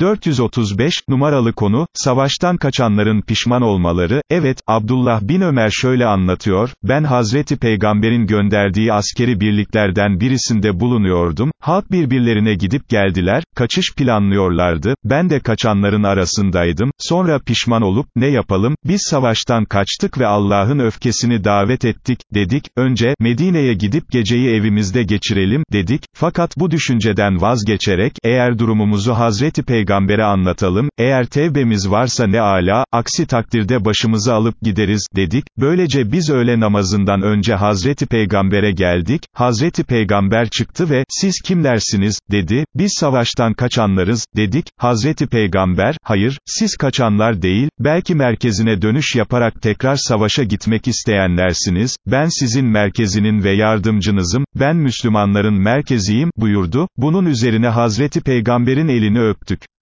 435, numaralı konu, savaştan kaçanların pişman olmaları, evet, Abdullah bin Ömer şöyle anlatıyor, ben Hazreti Peygamber'in gönderdiği askeri birliklerden birisinde bulunuyordum, halk birbirlerine gidip geldiler, kaçış planlıyorlardı, ben de kaçanların arasındaydım, sonra pişman olup, ne yapalım, biz savaştan kaçtık ve Allah'ın öfkesini davet ettik, dedik, önce, Medine'ye gidip geceyi evimizde geçirelim, dedik, fakat bu düşünceden vazgeçerek, eğer durumumuzu Hazreti Peygamber peygambere anlatalım, eğer tevbemiz varsa ne ala, aksi takdirde başımızı alıp gideriz, dedik, böylece biz öğle namazından önce Hazreti Peygamber'e geldik, Hazreti Peygamber çıktı ve, siz kimlersiniz, dedi, biz savaştan kaçanlarız, dedik, Hazreti Peygamber, hayır, siz kaçanlar değil, belki merkezine dönüş yaparak tekrar savaşa gitmek isteyenlersiniz, ben sizin merkezinin ve yardımcınızım, ben Müslümanların merkeziyim, buyurdu, bunun üzerine Hazreti Peygamber'in elini öptük.